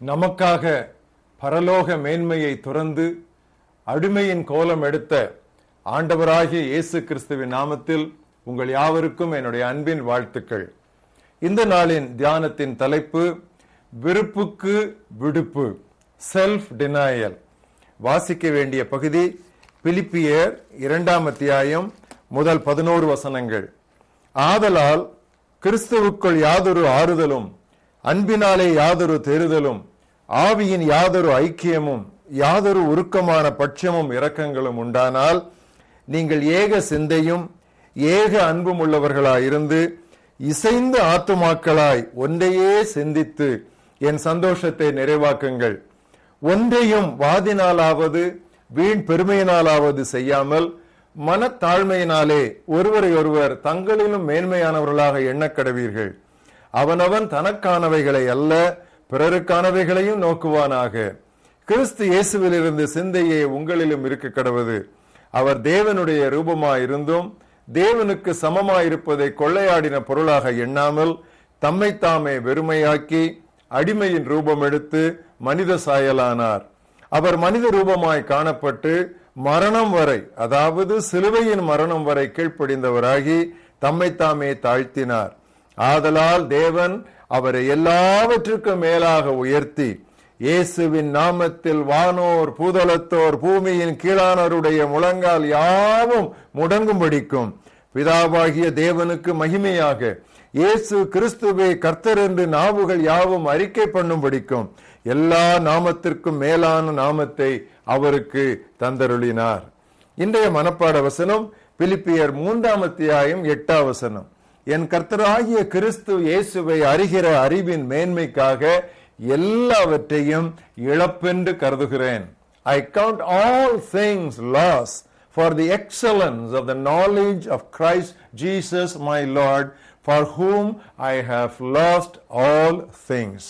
நமக்காக பரலோக மேன்மையை துறந்து அடிமையின் கோலம் எடுத்த ஆண்டவராகிய இயேசு கிறிஸ்துவின் நாமத்தில் உங்கள் யாவருக்கும் என்னுடைய அன்பின் வாழ்த்துக்கள். இந்த நாளின் தியானத்தின் தலைப்பு விருப்புக்கு விடுப்பு செல்ஃப் டினாயல் வாசிக்க வேண்டிய பகுதி பிலிப்பியர் இரண்டாம் அத்தியாயம் முதல் பதினோரு வசனங்கள். ஆதலால் கிறிஸ்துவுக்குள் யாதொரு ஆறுதலும் அன்பினாலே யாதொரு தேறுதலும் ஆவியின் யாதொரு ஐக்கியமும் யாதொரு உருக்கமான பட்சமும் இரக்கங்களும் உண்டானால் நீங்கள் ஏக சிந்தையும் ஏக அன்பும் உள்ளவர்களாயிருந்து இசைந்த ஆத்துமாக்களாய் ஒன்றையே சிந்தித்து என் சந்தோஷத்தை நிறைவாக்குங்கள். ஒன்றையும் வாதினாலாவது வீண் பெருமையினாலாவது செய்யாமல் மனத்தாழ்மையினாலே ஒருவரை ஒருவர் தங்களிலும் மேன்மையானவர்களாக எண்ணக்கடவீர்கள். அவனவன் தனக்கானவைகளை அல்ல பிறருக்கானவைகளையும் நோக்குவானாக. கிறிஸ்து இயேசுவிலிருந்து சிந்தையே உங்களிலும் இருக்க கடவுது. அவர் தேவனுடைய ரூபமாயிருந்தும் தேவனுக்கு சமமாயிருப்பதை கொள்ளையாடின பொருளாக எண்ணாமல் தம்மை தாமே வெறுமையாக்கி அடிமையின் ரூபம் எடுத்து மனித சாயலானார். அவர் மனித ரூபமாய் காணப்பட்டு மரணம் வரை அதாவது சிலுவையின் மரணம் வரை கீழ்ப்படிந்தவராகி தம்மை தாமே தாழ்த்தினார். ஆதலால் தேவன் அவரை எல்லாவற்றுக்கும் மேலாக உயர்த்தி இயேசுவின் நாமத்தில் வானோர் பூதலத்தோர் பூமியின் கீழானருடைய முழங்கால் யாவும் முடங்கும்படிக்கும் பிதாவாகிய தேவனுக்கு மகிமையாக இயேசு கிறிஸ்துவை கர்த்தர் என்று நாவுகள் யாவும் அறிக்கை பண்ணும்படிக்கும் எல்லா நாமத்திற்கும் மேலான நாமத்தை அவருக்கு தந்தருளினார். இன்றைய மனப்பாட வசனம் பிலிப்பியர் மூன்றாம் அத்தியாயம் எட்டாம் வசனம். என் கர்த்தராகிய கிறிஸ்து இயேசுவை அறிகிற அறிவின் மேன்மைக்காக எல்லாவற்றையும் இழப்பென்று கருதுகிறேன். I count all things loss for the excellence of the knowledge of Christ Jesus my Lord for whom I have lost all things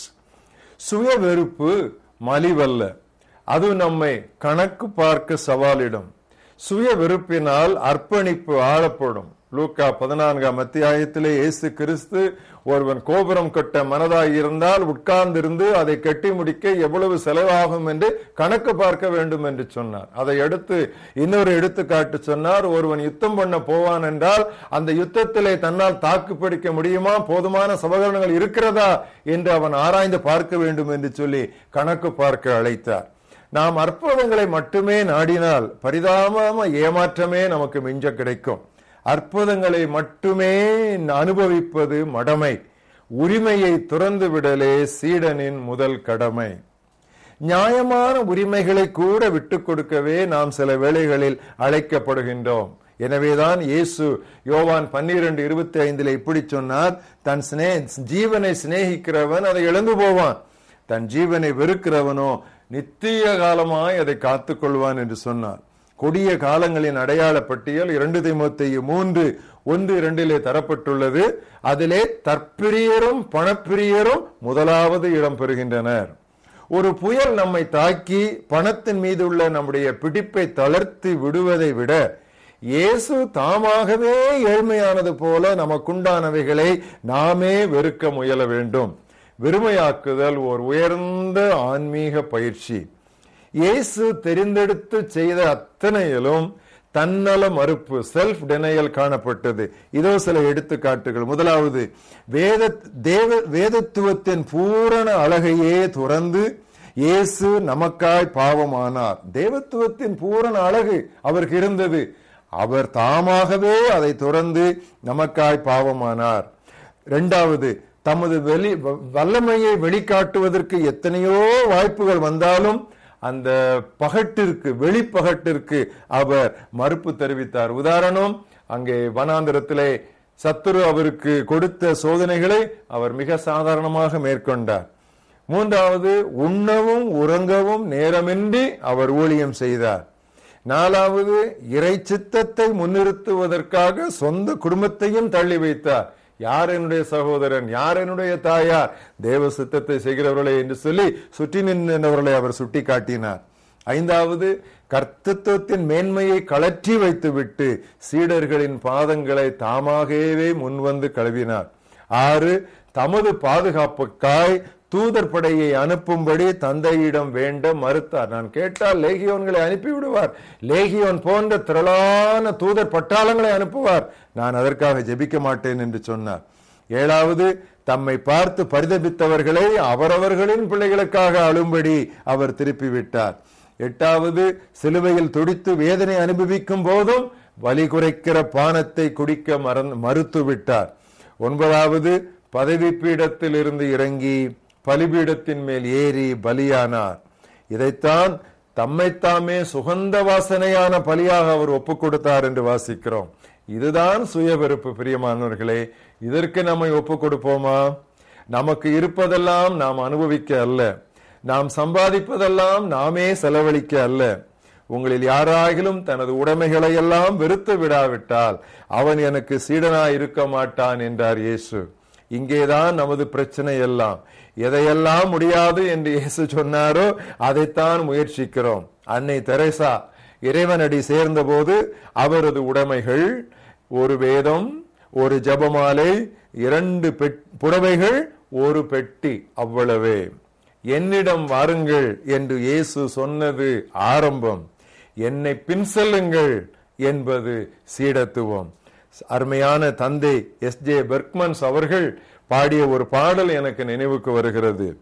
சுய வெறுப்பு மலிவல்ல. அது நம்மை கணக்கு பார்க்க சவாலிடும். சுய வெறுப்பினால் அர்ப்பணிப்பு ஆளப்படும். லூக்கா பதினான்காம் அத்தியாயத்திலே இயேசு கிறிஸ்து ஒருவன் கோபுரம் கட்ட மனதாய் இருந்தால் உட்கார்ந்திருந்து அதை கட்டி முடிக்க எவ்வளவு செலவாகும் என்று கணக்கு பார்க்க வேண்டும் என்று சொன்னார். அதை அடுத்து இன்னொரு எடுத்துக்காட்டு சொன்னார். ஒருவன் யுத்தம் பண்ண போவான் என்றால் அந்த யுத்தத்திலே தன்னால் தாக்கு பிடிக்க முடியுமா? போதுமான சபகரணங்கள் இருக்கிறதா? என்று அவன் ஆராய்ந்து பார்க்க வேண்டும் என்று சொல்லி கணக்கு பார்க்க அழைத்தார். நாம் அற்புதங்களை மட்டுமே நாடினால் பரிதாபம ஏமாற்றமே நமக்கு மிஞ்ச கிடைக்கும். அற்புதங்களை மட்டுமே அனுபவிப்பது மடமை. உரிமையை துறந்து விடலே சீடனின் முதல் கடமை. நியாயமான உரிமைகளை கூட விட்டுக் கொடுக்கவே நாம் சில வேளைகளில் அழைக்கப்படுகின்றோம். எனவேதான் இயேசு யோவான் பன்னிரண்டு இருபத்தி ஐந்துல இப்படி சொன்னார் தன் சினே ஜீவனை சிநேகிக்கிறவன் அதை இழந்து போவான். தன் ஜீவனை வெறுக்கிறவனோ நித்திய காலமாய் அதை காத்துக்கொள்வான் என்று சொன்னார். கொடிய காலங்களின் அடையாள பட்டியல் இரண்டு திமுத்தையும் மூன்று ஒன்று இரண்டிலே தரப்பட்டுள்ளது. அதிலே தற்பிரியரும் பணப்பிரியரும் முதலாவது இடம் பெறுகின்றனர். ஒரு புயல் நம்மை தாக்கி பணத்தின் மீது உள்ள நம்முடைய பிடிப்பை தளர்த்தி விடுவதை விட இயேசு தாமாகவே ஏழ்மையானது போல நமக்குண்டானவைகளை நாமே வெறுக்க முயல வேண்டும். வெறுமையாக்குதல் ஓர் உயர்ந்த ஆன்மீக பயிற்சி. இயேசு தெரிந்தெடுத்து செய்த அத்தனையிலும் தன்னல மறுப்பு செல்ஃப் டெனையல் காணப்பட்டது. இதோ சில எடுத்துக்காட்டுகள். முதலாவது வேத தேவ வேதத்துவத்தின் பூரண அழகையே துறந்து இயேசு நமக்காய் பாவமானார். தேவத்துவத்தின் பூரண அழகு அவருக்கு இருந்தது. அவர் தாமாகவே அதை துறந்து நமக்காய் பாவமானார். இரண்டாவது தமது வெளி வல்லமையை வெளிக்காட்டுவதற்கு எத்தனையோ வாய்ப்புகள் வந்தாலும் அந்த பகட்டிற்கு வெளிப்பகட்டிற்கு அவர் மறுப்பு தெரிவித்தார். உதாரணம் அங்கே வனாந்திரத்திலே சத்துரு அவருக்கு கொடுத்த சோதனைகளை அவர் மிக சாதாரணமாக மேற்கொண்டார். மூன்றாவது உண்ணவும் உறங்கவும் நேரமின்றி அவர் ஊழியம் செய்தார். நாலாவது இறை சித்தத்தை முன்னிறுத்துவதற்காக சொந்த குடும்பத்தையும் தள்ளி வைத்தார். யார் என்னுடைய சகோதரன்? யார் என்னுடைய தாயார்? தேவ சித்தத்தை செய்கிறவர்களே என்று சொல்லி சுற்றி நின்றவர்களை அவர் சுட்டி காட்டினார் ஐந்தாவது கர்த்தத்துவத்தின் மேன்மையை கலற்றி வைத்துவிட்டு சீடர்களின் பாதங்களை தாமாகவே முன்வந்து கழுவினார். ஆறு தமது பாதுகாப்புக்காய் தூதர் படையை அனுப்பும்படி தந்தையிடம் வேண்ட மறுத்தார். நான் கேட்டால் லேகியோன்களை அனுப்பிவிடுவார். லேகியோன் போன்ற திரளான தூதர் பட்டாளங்களை அனுப்புவார். நான் அதற்காக ஜெபிக்க மாட்டேன் என்று சொன்னார். ஏழாவது தம்மை பார்த்து பரிதபித்தவர்களை அவரவர்களின் பிள்ளைகளுக்காக அழும்படி அவர் திருப்பி விட்டார் எட்டாவது சிலுவையில் துடித்து வேதனை அனுபவிக்கும் போதும் வலி குறைக்கிற பானத்தை குடிக்க மறந்து மறுத்து விட்டார் ஒன்பதாவது பதவி பீடத்தில் இருந்து இறங்கி பலிபீடத்தின் மேல் ஏறி பலியானார். இதைத்தான் தம்மைத்தாமே சுகந்த வாசனையான பலியாக அவர் ஒப்புக் கொடுத்தார் என்று வாசிக்கிறோம். இதுதான் சுயவெறுப்பு பிரியமானவர்களே. இதற்கு நம்மை ஒப்புக் கொடுப்போமா? நமக்கு இருப்பதெல்லாம் நாம் அனுபவிக்க அல்ல. நாம் சம்பாதிப்பதெல்லாம் நாமே செலவழிக்க அல்ல. உங்களில் யாராகிலும் தனது உடைமைகளை எல்லாம் வெறுத்து விடாவிட்டால் அவன் எனக்கு சீடனாய் இருக்க மாட்டான் என்றார் இயேசு. இங்கேதான் நமது பிரச்சனை எல்லாம். எதையெல்லாம் முடியாது என்று இயேசு சொன்னாரோ அதைத்தான் முயற்சிக்கிறோம். அன்னை தெரேசா இறைவனடி சேர்ந்த போது அவரது உடைமைகள் ஒரு வேதம் ஒரு ஜபமாலை இரண்டு பெட்- புடவைகள் ஒரு பெட்டி அவ்வளவே. என்னிடம் வாருங்கள் என்று இயேசு சொன்னது ஆரம்பம். என்னை பின் செல்லுங்கள் என்பது சீடத்துவம். அருமையான தந்தை எஸ். ஜே. பெர்க்மன்ஸ் அவர்கள் பாடிய ஒரு பாடல் எனக்கு நினைவுக்கு வருகிறது.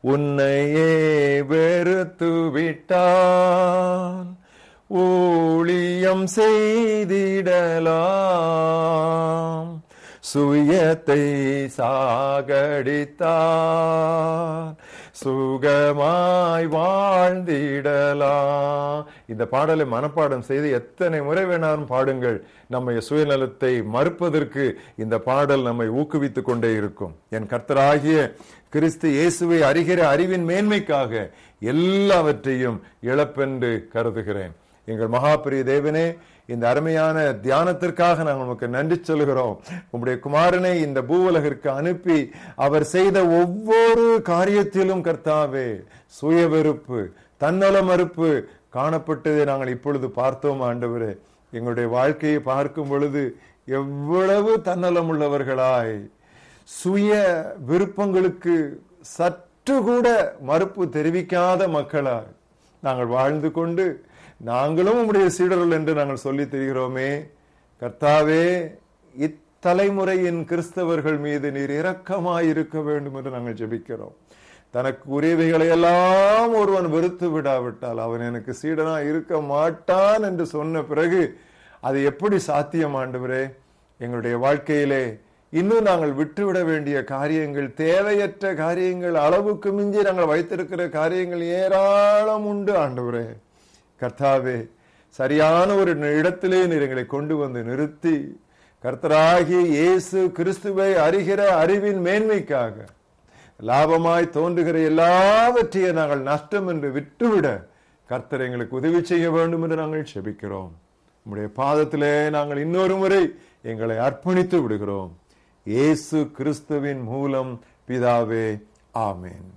உன்னையே வெறுத்து விட்டான் ஊழியம் செய்திடலாம். சுயத்தை சாகடித்தார் சுகமாய் வாழ்ந்திடலாம் இந்த பாடலை மனப்பாடம் செய்து எத்தனை முறை வேணாலும் பாடுங்கள். நம்முடைய சுயநலத்தை மறுப்பதற்கு இந்த பாடல் நம்மை ஊக்குவித்துக் கொண்டே இருக்கும். என் கர்த்தராகிய கிறிஸ்து இயேசுவை அறிகிற அறிவின் மேன்மைக்காக எல்லாவற்றையும் இழப்பென்று கருதுகிறேன். எங்கள் மகாபிரிய தேவனே இந்த அருமையான தியானத்திற்காக நாங்கள் உமக்கு நன்றி சொல்கிறோம் உங்களுடைய குமாரனை இந்த பூவுலகிற்கு அனுப்பி அவர் செய்த ஒவ்வொரு காரியத்திலும் கர்த்தாவே சுய வெறுப்பு தன்னல மறுப்பு காணப்பட்டதை நாங்கள் இப்பொழுது பார்த்தோம் ஆண்டவரே. எங்களுடைய வாழ்க்கையை பார்க்கும் பொழுது எவ்வளவு தன்னலம் உள்ளவர்களாய் சுய விருப்பங்களுக்கு சற்று கூட மறுப்பு தெரிவிக்காத மக்களாய் நாங்கள் வாழ்ந்து கொண்டு நாங்களும் உம்முடைய சீடர்கள் என்று நாங்கள் சொல்லி தெரிகிறோமே. கர்த்தாவே இத்தலைமுறையின் கிறிஸ்தவர்கள் மீது நீர் இரக்கமாய் இருக்க வேண்டும் என்று நாங்கள் ஜெபிக்கிறோம். தனக்கு உரியவைகளை எல்லாம் ஒருவன் வெறுத்து விடாவிட்டால் அவன் எனக்கு சீடனா இருக்க மாட்டான் என்று சொன்ன பிறகு அது எப்படி சாத்தியம் ஆண்டவரே? எங்களுடைய வாழ்க்கையிலே இன்னும் நாங்கள் விட்டுவிட வேண்டிய காரியங்கள் தேவையற்ற காரியங்கள் அளவுக்கு மிஞ்சி நாங்கள் வைத்திருக்கிற காரியங்கள் ஏராளம் உண்டு ஆண்டவரே. கர்த்தாவே சரியான ஒரு இடத்திலே நீர் எங்களை கொண்டு வந்து நிறுத்தி கர்த்தராகிய இயேசு கிறிஸ்துவை அறிகிற அறிவின் மேன்மைக்காக லாபமாய் தோன்றுகிற எல்லாவற்றையும் நாங்கள் நஷ்டம் என்று விட்டுவிட கர்த்தர் எங்களுக்கு உதவி செய்ய வேண்டும் என்று நாங்கள் செபிக்கிறோம். நம்முடைய பாதத்திலே நாங்கள் இன்னொரு முறை எங்களை அர்ப்பணித்து விடுகிறோம். இயேசு கிறிஸ்துவின் மூலம் பிதாவே ஆமேன்.